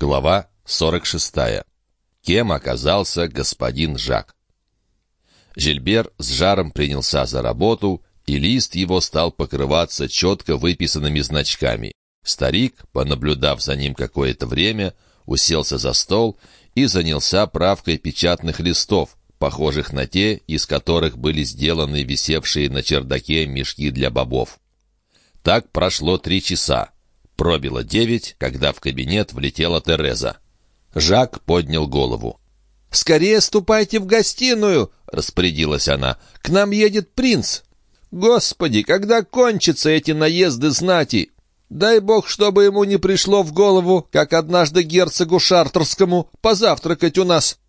Глава 46. Кем оказался господин Жак? Жильбер с жаром принялся за работу, и лист его стал покрываться четко выписанными значками. Старик, понаблюдав за ним какое-то время, уселся за стол и занялся правкой печатных листов, похожих на те, из которых были сделаны висевшие на чердаке мешки для бобов. Так прошло три часа. Пробило девять, когда в кабинет влетела Тереза. Жак поднял голову. «Скорее ступайте в гостиную!» — распорядилась она. «К нам едет принц!» «Господи, когда кончатся эти наезды знати? Дай бог, чтобы ему не пришло в голову, как однажды герцогу Шартерскому, позавтракать у нас!»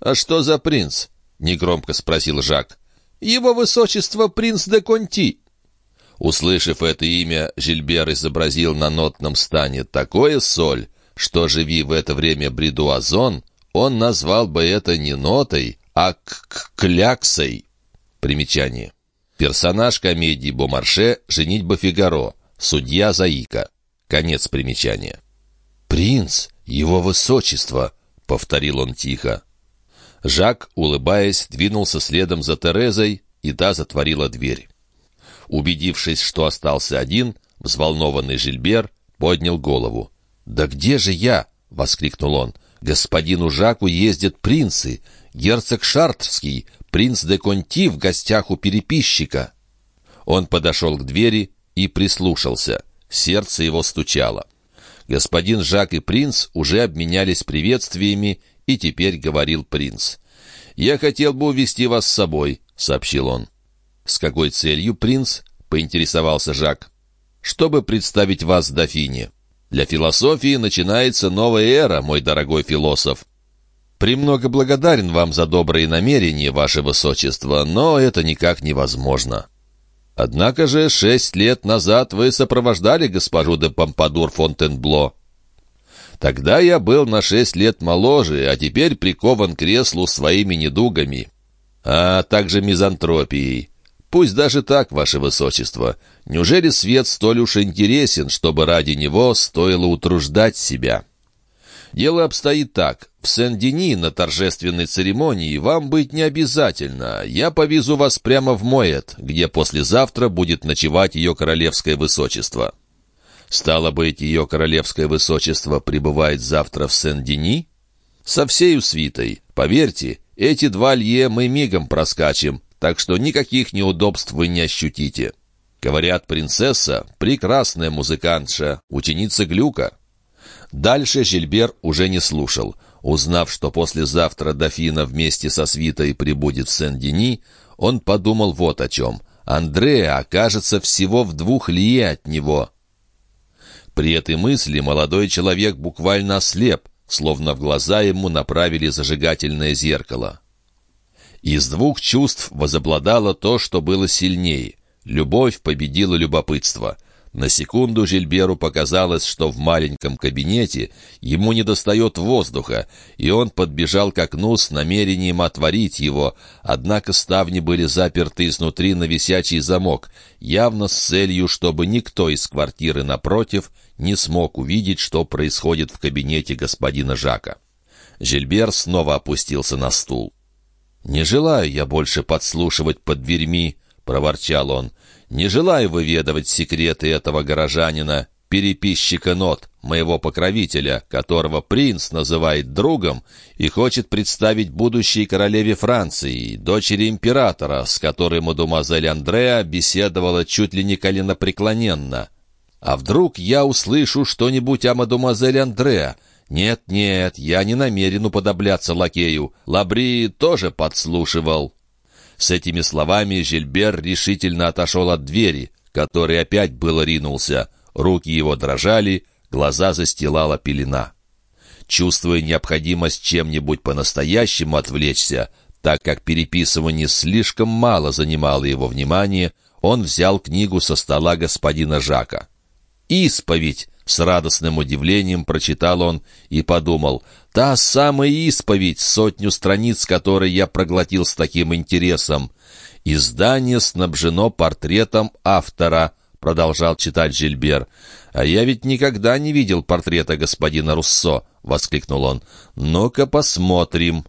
«А что за принц?» — негромко спросил Жак. «Его высочество принц де Конти!» Услышав это имя, Жильбер изобразил на нотном стане такое соль, что, живи в это время Бредуазон, он назвал бы это не нотой, а к кляксой. Примечание. Персонаж комедии Бомарше «Женитьба Фигаро», судья Заика. Конец примечания. «Принц, его высочество», — повторил он тихо. Жак, улыбаясь, двинулся следом за Терезой, и та затворила дверь. Убедившись, что остался один, взволнованный Жильбер поднял голову. «Да где же я?» — воскликнул он. «Господину Жаку ездят принцы. Герцог Шартрский, принц де Конти в гостях у переписчика». Он подошел к двери и прислушался. Сердце его стучало. Господин Жак и принц уже обменялись приветствиями, и теперь говорил принц. «Я хотел бы увести вас с собой», — сообщил он. «С какой целью, принц?» — поинтересовался Жак. «Чтобы представить вас дофине. Для философии начинается новая эра, мой дорогой философ. Премного благодарен вам за добрые намерения, ваше высочество, но это никак невозможно. Однако же шесть лет назад вы сопровождали госпожу де Помпадур Фонтенбло. Тогда я был на шесть лет моложе, а теперь прикован к креслу своими недугами, а также мизантропией. Пусть даже так, ваше высочество. Неужели свет столь уж интересен, чтобы ради него стоило утруждать себя? Дело обстоит так. В Сен-Дени на торжественной церемонии вам быть не обязательно. Я повезу вас прямо в Моэт, где послезавтра будет ночевать ее королевское высочество. Стало быть, ее королевское высочество прибывает завтра в Сен-Дени? Со всею свитой. Поверьте, эти два лье мы мигом проскачем, так что никаких неудобств вы не ощутите. Говорят, принцесса — прекрасная музыкантша, ученица Глюка. Дальше Жильбер уже не слушал. Узнав, что послезавтра дофина вместе со свитой прибудет в Сен-Дени, он подумал вот о чем. Андреа окажется всего в двух лие от него. При этой мысли молодой человек буквально ослеп, словно в глаза ему направили зажигательное зеркало. Из двух чувств возобладало то, что было сильнее. Любовь победила любопытство. На секунду Жильберу показалось, что в маленьком кабинете ему недостает воздуха, и он подбежал к окну с намерением отворить его, однако ставни были заперты изнутри на висячий замок, явно с целью, чтобы никто из квартиры напротив не смог увидеть, что происходит в кабинете господина Жака. Жильбер снова опустился на стул. «Не желаю я больше подслушивать под дверьми», — проворчал он. «Не желаю выведывать секреты этого горожанина, переписчика нот, моего покровителя, которого принц называет другом и хочет представить будущей королеве Франции, дочери императора, с которой мадемуазель Андреа беседовала чуть ли не коленопреклоненно. А вдруг я услышу что-нибудь о мадемуазель Андреа, «Нет-нет, я не намерен уподобляться лакею. Лабри тоже подслушивал». С этими словами Жильбер решительно отошел от двери, который опять было ринулся. Руки его дрожали, глаза застилала пелена. Чувствуя необходимость чем-нибудь по-настоящему отвлечься, так как переписывание слишком мало занимало его внимание, он взял книгу со стола господина Жака. «Исповедь!» С радостным удивлением прочитал он и подумал, «Та самая исповедь, сотню страниц которой я проглотил с таким интересом. Издание снабжено портретом автора», — продолжал читать Жильбер. «А я ведь никогда не видел портрета господина Руссо!» — воскликнул он. «Ну-ка посмотрим!»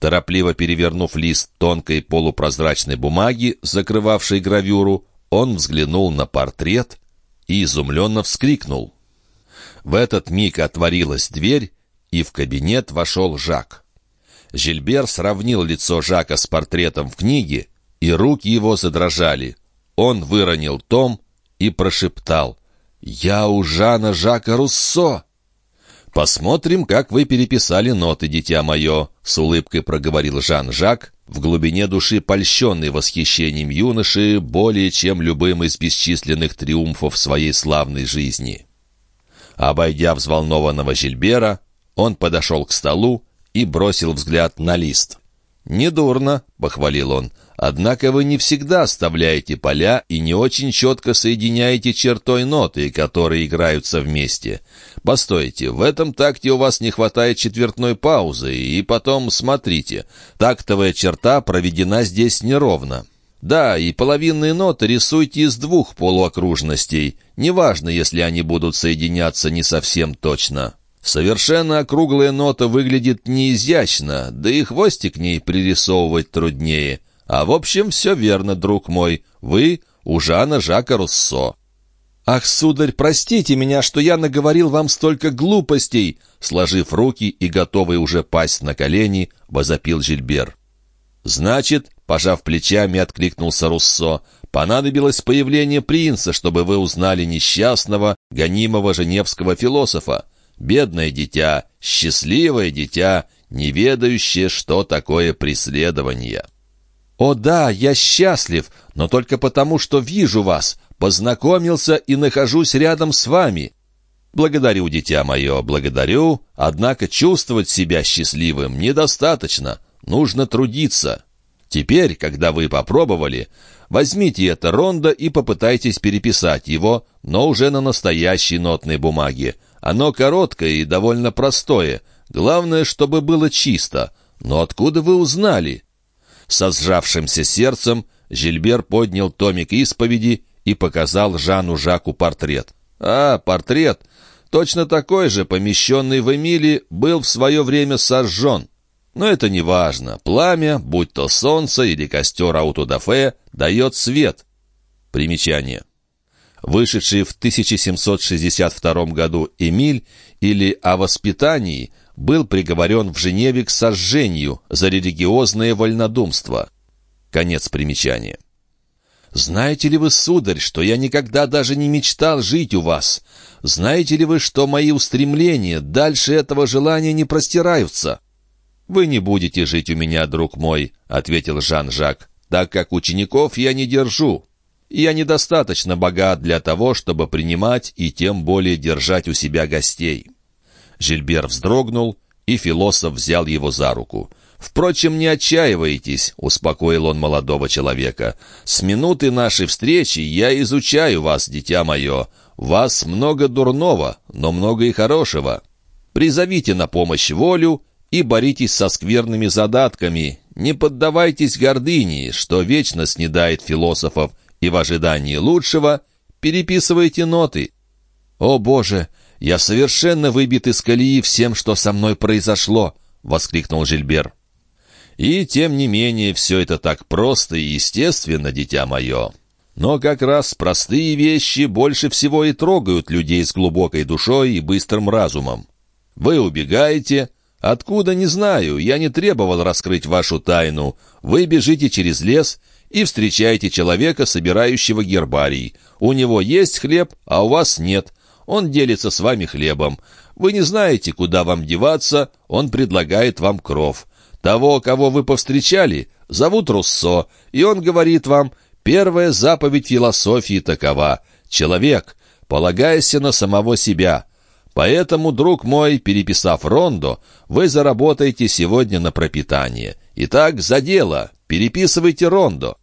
Торопливо перевернув лист тонкой полупрозрачной бумаги, закрывавшей гравюру, он взглянул на портрет и изумленно вскрикнул. В этот миг отворилась дверь, и в кабинет вошел Жак. Жильбер сравнил лицо Жака с портретом в книге, и руки его задрожали. Он выронил том и прошептал «Я у Жана Жака Руссо!» «Посмотрим, как вы переписали ноты, дитя мое», — с улыбкой проговорил Жан-Жак, в глубине души польщенный восхищением юноши более чем любым из бесчисленных триумфов своей славной жизни. Обойдя взволнованного Жильбера, он подошел к столу и бросил взгляд на лист. «Недурно», — похвалил он, — «однако вы не всегда оставляете поля и не очень четко соединяете чертой ноты, которые играются вместе. Постойте, в этом такте у вас не хватает четвертной паузы, и потом смотрите, тактовая черта проведена здесь неровно». Да, и половинные ноты рисуйте из двух полуокружностей, неважно, если они будут соединяться не совсем точно. Совершенно округлая нота выглядит неизящно, да и хвостик к ней пририсовывать труднее. А в общем, все верно, друг мой. Вы у Жана Жака Руссо. «Ах, сударь, простите меня, что я наговорил вам столько глупостей!» Сложив руки и готовый уже пасть на колени, возопил Жильбер. «Значит, — пожав плечами, откликнулся Руссо, — понадобилось появление принца, чтобы вы узнали несчастного, гонимого женевского философа. Бедное дитя, счастливое дитя, не ведающее, что такое преследование. «О да, я счастлив, но только потому, что вижу вас, познакомился и нахожусь рядом с вами. Благодарю, дитя мое, благодарю, однако чувствовать себя счастливым недостаточно, нужно трудиться. Теперь, когда вы попробовали, возьмите это рондо и попытайтесь переписать его, но уже на настоящей нотной бумаге. Оно короткое и довольно простое. Главное, чтобы было чисто. Но откуда вы узнали?» Со сжавшимся сердцем Жильбер поднял томик исповеди и показал Жану Жаку портрет. «А, портрет! Точно такой же, помещенный в Эмили, был в свое время сожжен. Но это не важно. Пламя, будь то солнце или костер аутодафе, дает свет». Примечание вышедший в 1762 году «Эмиль» или «О воспитании», был приговорен в Женеве к сожжению за религиозное вольнодумство. Конец примечания. «Знаете ли вы, сударь, что я никогда даже не мечтал жить у вас? Знаете ли вы, что мои устремления дальше этого желания не простираются?» «Вы не будете жить у меня, друг мой», — ответил Жан-Жак, «так как учеников я не держу. Я недостаточно богат для того, чтобы принимать и тем более держать у себя гостей». Жильбер вздрогнул, и философ взял его за руку. «Впрочем, не отчаивайтесь», — успокоил он молодого человека. «С минуты нашей встречи я изучаю вас, дитя мое. Вас много дурного, но много и хорошего. Призовите на помощь волю и боритесь со скверными задатками. Не поддавайтесь гордыне, что вечно снедает философов, и в ожидании лучшего переписывайте ноты. «О, Боже, я совершенно выбит из колеи всем, что со мной произошло!» — воскликнул Жильбер. «И тем не менее все это так просто и естественно, дитя мое. Но как раз простые вещи больше всего и трогают людей с глубокой душой и быстрым разумом. Вы убегаете, Откуда, не знаю, я не требовал раскрыть вашу тайну. Вы бежите через лес и встречаете человека, собирающего гербарий. У него есть хлеб, а у вас нет. Он делится с вами хлебом. Вы не знаете, куда вам деваться, он предлагает вам кров. Того, кого вы повстречали, зовут Руссо, и он говорит вам, первая заповедь философии такова. Человек, полагайся на самого себя. Поэтому, друг мой, переписав рондо, вы заработаете сегодня на пропитание. Итак, за дело, переписывайте рондо.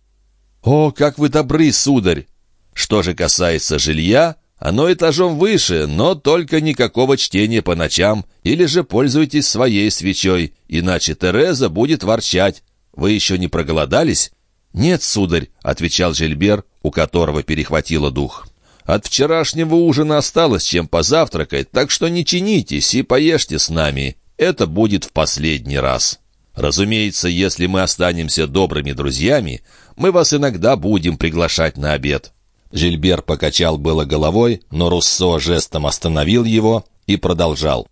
О, как вы добры, сударь! Что же касается жилья, оно этажом выше, но только никакого чтения по ночам, или же пользуйтесь своей свечой, иначе Тереза будет ворчать. Вы еще не проголодались? «Нет, сударь», — отвечал Жильбер, у которого перехватило дух. От вчерашнего ужина осталось чем позавтракать, так что не чинитесь и поешьте с нами. Это будет в последний раз. Разумеется, если мы останемся добрыми друзьями, мы вас иногда будем приглашать на обед». Жильбер покачал было головой, но Руссо жестом остановил его и продолжал.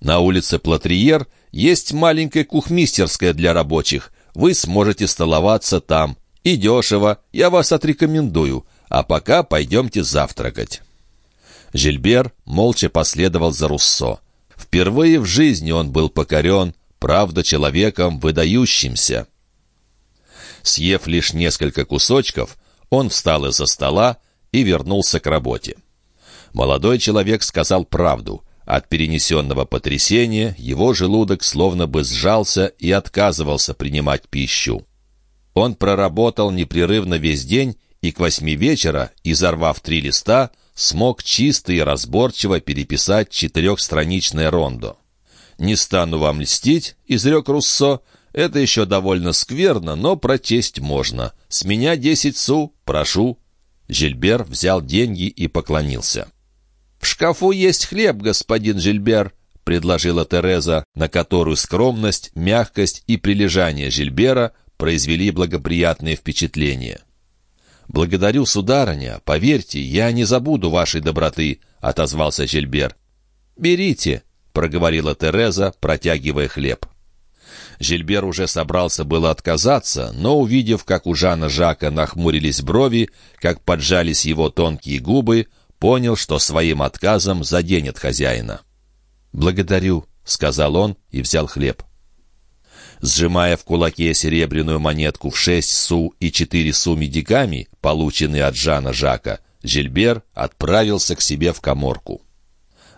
«На улице Платриер есть маленькая кухмистерская для рабочих. Вы сможете столоваться там. И дешево, я вас отрекомендую. А пока пойдемте завтракать». Жильбер молча последовал за Руссо. Впервые в жизни он был покорен, правда, человеком выдающимся. Съев лишь несколько кусочков, он встал из-за стола и вернулся к работе. Молодой человек сказал правду. От перенесенного потрясения его желудок словно бы сжался и отказывался принимать пищу. Он проработал непрерывно весь день и к восьми вечера, изорвав три листа, смог чисто и разборчиво переписать четырехстраничное рондо. «Не стану вам льстить», — изрек Руссо, — «это еще довольно скверно, но прочесть можно. С меня десять су, прошу». Жильбер взял деньги и поклонился. «В шкафу есть хлеб, господин Жильбер», — предложила Тереза, на которую скромность, мягкость и прилежание Жильбера произвели благоприятное впечатление. «Благодарю, сударыня. Поверьте, я не забуду вашей доброты», — отозвался Жильбер. «Берите», — проговорила Тереза, протягивая хлеб. Жильбер уже собрался было отказаться, но, увидев, как у Жана Жака нахмурились брови, как поджались его тонкие губы, понял, что своим отказом заденет хозяина. «Благодарю», — сказал он и взял хлеб. Сжимая в кулаке серебряную монетку в шесть су и четыре су медиками, полученные от Жана Жака, Жильбер отправился к себе в коморку.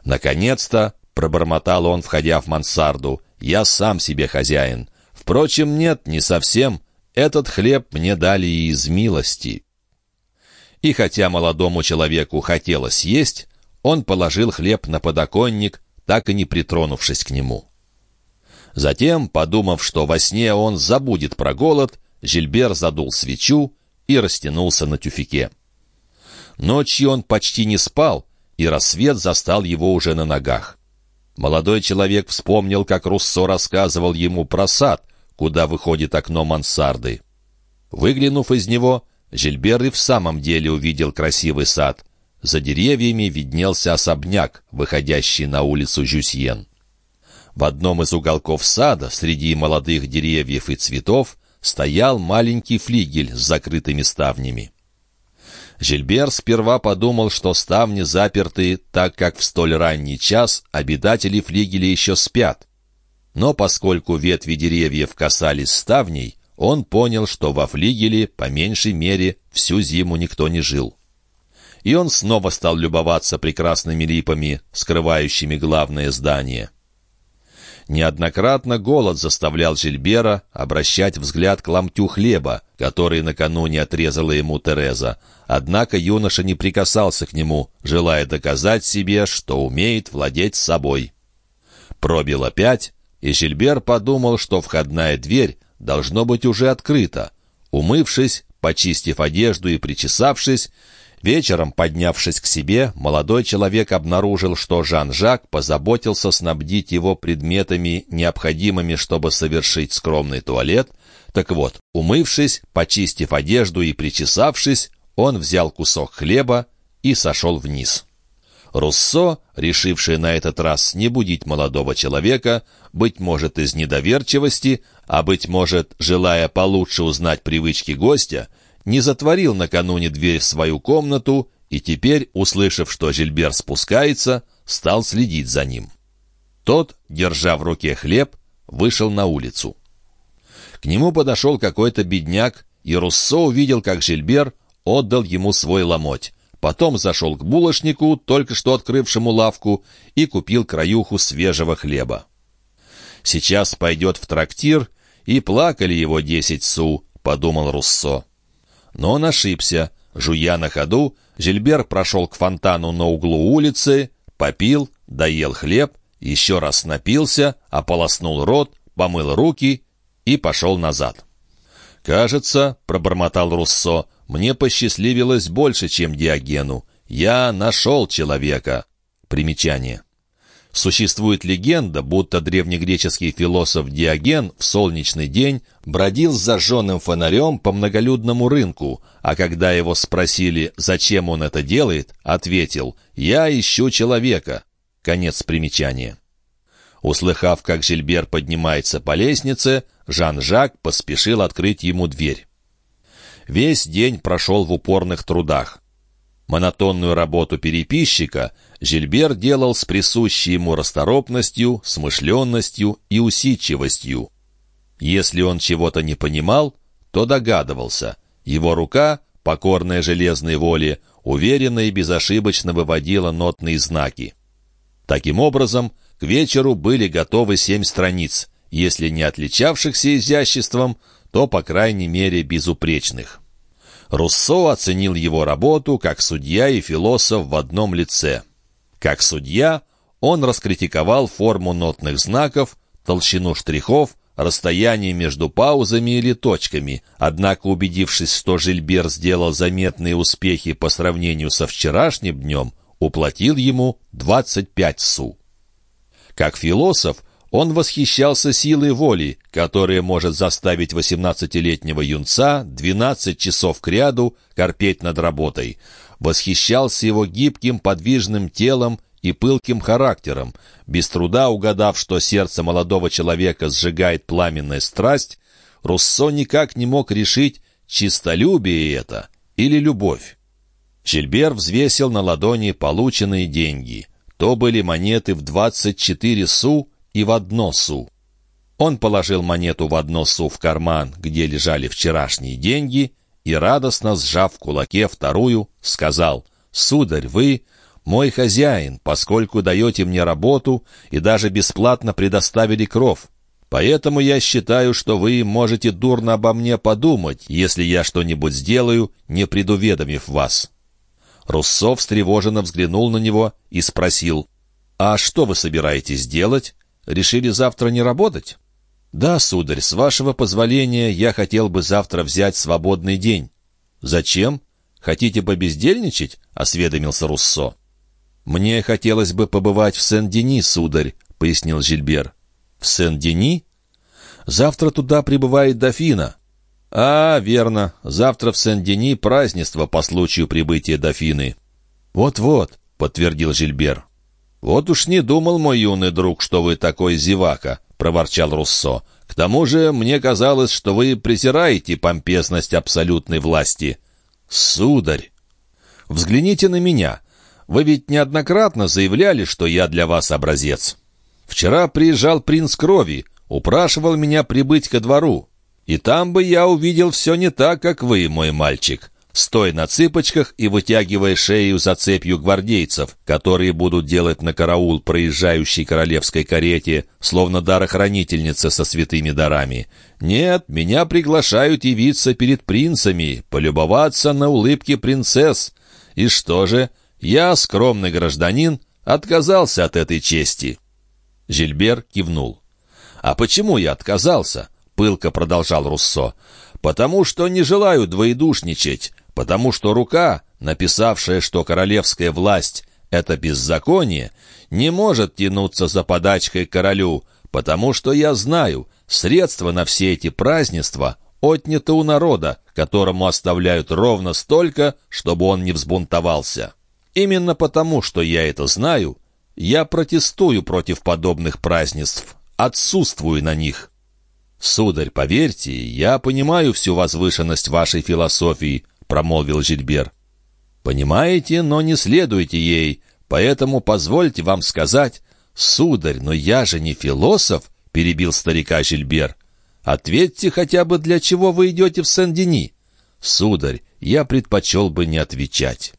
«Наконец-то!» — пробормотал он, входя в мансарду. «Я сам себе хозяин. Впрочем, нет, не совсем. Этот хлеб мне дали из милости». И хотя молодому человеку хотелось есть, он положил хлеб на подоконник, так и не притронувшись к нему. Затем, подумав, что во сне он забудет про голод, Жильбер задул свечу и растянулся на тюфике. Ночью он почти не спал, и рассвет застал его уже на ногах. Молодой человек вспомнил, как Руссо рассказывал ему про сад, куда выходит окно мансарды. Выглянув из него, Жильбер и в самом деле увидел красивый сад. За деревьями виднелся особняк, выходящий на улицу Жюсьен. В одном из уголков сада, среди молодых деревьев и цветов, стоял маленький флигель с закрытыми ставнями. Жильбер сперва подумал, что ставни заперты, так как в столь ранний час обитатели флигеля еще спят. Но поскольку ветви деревьев касались ставней, он понял, что во флигеле, по меньшей мере, всю зиму никто не жил. И он снова стал любоваться прекрасными липами, скрывающими главное здание. Неоднократно голод заставлял Жильбера обращать взгляд к ломтю хлеба, который накануне отрезала ему Тереза. Однако юноша не прикасался к нему, желая доказать себе, что умеет владеть собой. Пробило пять, и Жильбер подумал, что входная дверь должно быть уже открыта. Умывшись, почистив одежду и причесавшись, Вечером, поднявшись к себе, молодой человек обнаружил, что Жан-Жак позаботился снабдить его предметами, необходимыми, чтобы совершить скромный туалет. Так вот, умывшись, почистив одежду и причесавшись, он взял кусок хлеба и сошел вниз. Руссо, решивший на этот раз не будить молодого человека, быть может, из недоверчивости, а, быть может, желая получше узнать привычки гостя, не затворил накануне дверь в свою комнату и теперь, услышав, что Жильбер спускается, стал следить за ним. Тот, держа в руке хлеб, вышел на улицу. К нему подошел какой-то бедняк, и Руссо увидел, как Жильбер отдал ему свой ломоть. Потом зашел к булочнику, только что открывшему лавку, и купил краюху свежего хлеба. «Сейчас пойдет в трактир, и плакали его десять су», — подумал Руссо. Но он ошибся. Жуя на ходу, Жильбер прошел к фонтану на углу улицы, попил, доел хлеб, еще раз напился, ополоснул рот, помыл руки и пошел назад. «Кажется, — пробормотал Руссо, — мне посчастливилось больше, чем Диогену. «Я нашел человека». Примечание. Существует легенда, будто древнегреческий философ Диоген в солнечный день бродил с зажженным фонарем по многолюдному рынку, а когда его спросили, зачем он это делает, ответил «Я ищу человека». Конец примечания. Услыхав, как Жильбер поднимается по лестнице, Жан-Жак поспешил открыть ему дверь. Весь день прошел в упорных трудах. Монотонную работу переписчика Жильбер делал с присущей ему расторопностью, смышленностью и усидчивостью. Если он чего-то не понимал, то догадывался. Его рука, покорная железной воле, уверенно и безошибочно выводила нотные знаки. Таким образом, к вечеру были готовы семь страниц, если не отличавшихся изяществом, то, по крайней мере, безупречных. Руссо оценил его работу как судья и философ в одном лице. Как судья он раскритиковал форму нотных знаков, толщину штрихов, расстояние между паузами или точками, однако убедившись, что Жильбер сделал заметные успехи по сравнению со вчерашним днем, уплатил ему 25 су. Как философ он восхищался силой воли, которая может заставить 18-летнего юнца 12 часов кряду корпеть над работой. Восхищался его гибким подвижным телом и пылким характером. Без труда угадав, что сердце молодого человека сжигает пламенная страсть, Руссо никак не мог решить, чистолюбие это или любовь. Жильбер взвесил на ладони полученные деньги. То были монеты в 24 су, и в одно су. Он положил монету в одно су в карман, где лежали вчерашние деньги, и, радостно сжав в кулаке вторую, сказал, «Сударь, вы мой хозяин, поскольку даете мне работу и даже бесплатно предоставили кров. Поэтому я считаю, что вы можете дурно обо мне подумать, если я что-нибудь сделаю, не предуведомив вас». Руссо встревоженно взглянул на него и спросил, «А что вы собираетесь делать?» Решили завтра не работать? Да, сударь, с вашего позволения я хотел бы завтра взять свободный день. Зачем? Хотите побездельничать? Осведомился Руссо. Мне хотелось бы побывать в Сен-Дени, сударь, пояснил Жильбер. В Сен-Дени? Завтра туда прибывает дофина. А, верно, завтра в Сен-Дени празднество по случаю прибытия дофины. Вот-вот, подтвердил Жильбер. «Вот уж не думал, мой юный друг, что вы такой зевака», — проворчал Руссо. «К тому же мне казалось, что вы презираете помпезность абсолютной власти». «Сударь!» «Взгляните на меня. Вы ведь неоднократно заявляли, что я для вас образец. Вчера приезжал принц крови, упрашивал меня прибыть ко двору. И там бы я увидел все не так, как вы, мой мальчик стоя на цыпочках и вытягивая шею за цепью гвардейцев, которые будут делать на караул проезжающей королевской карете, словно дарохранительница со святыми дарами. Нет, меня приглашают явиться перед принцами, полюбоваться на улыбки принцесс. И что же, я, скромный гражданин, отказался от этой чести. Жильбер кивнул. «А почему я отказался?» — пылко продолжал Руссо. «Потому что не желаю двоедушничать потому что рука, написавшая, что королевская власть — это беззаконие, не может тянуться за подачкой королю, потому что я знаю, средства на все эти празднества отняты у народа, которому оставляют ровно столько, чтобы он не взбунтовался. Именно потому, что я это знаю, я протестую против подобных празднеств, отсутствую на них. Сударь, поверьте, я понимаю всю возвышенность вашей философии, — промолвил Жильбер. «Понимаете, но не следуйте ей, поэтому позвольте вам сказать...» «Сударь, но я же не философ», — перебил старика Жильбер. «Ответьте хотя бы, для чего вы идете в Сен-Дени?» «Сударь, я предпочел бы не отвечать».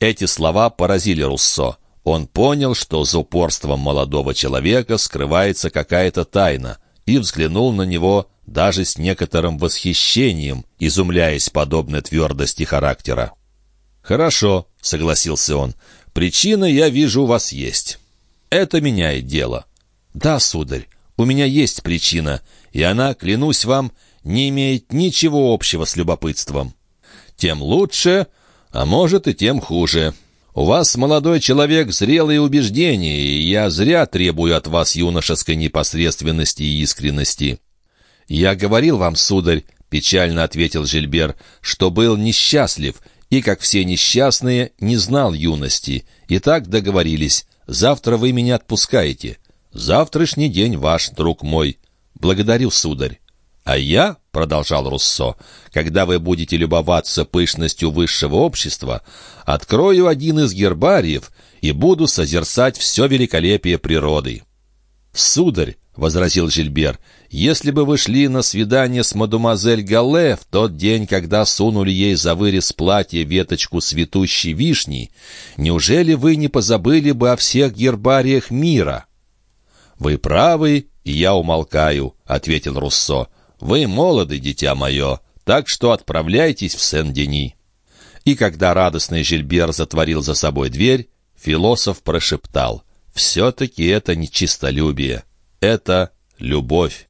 Эти слова поразили Руссо. Он понял, что за упорством молодого человека скрывается какая-то тайна, и взглянул на него даже с некоторым восхищением, изумляясь подобной твердости характера. «Хорошо», — согласился он, — «причина, я вижу, у вас есть. Это меняет дело». «Да, сударь, у меня есть причина, и она, клянусь вам, не имеет ничего общего с любопытством». «Тем лучше. А может, и тем хуже. У вас, молодой человек, зрелые убеждения, и я зря требую от вас юношеской непосредственности и искренности». «Я говорил вам, сударь, — печально ответил Жильбер, — что был несчастлив, и, как все несчастные, не знал юности. И так договорились. Завтра вы меня отпускаете. Завтрашний день ваш, друг мой. Благодарю, сударь. А я, — продолжал Руссо, — когда вы будете любоваться пышностью высшего общества, открою один из гербариев и буду созерцать все великолепие природы. «Сударь», — возразил Жильбер, — «если бы вы шли на свидание с мадемуазель Галле в тот день, когда сунули ей за вырез платья веточку цветущей вишни, неужели вы не позабыли бы о всех гербариях мира?» «Вы правы, и я умолкаю», — ответил Руссо. «Вы молоды, дитя мое, так что отправляйтесь в Сен-Дени». И когда радостный Жильбер затворил за собой дверь, философ прошептал — все-таки это не чистолюбие, это любовь.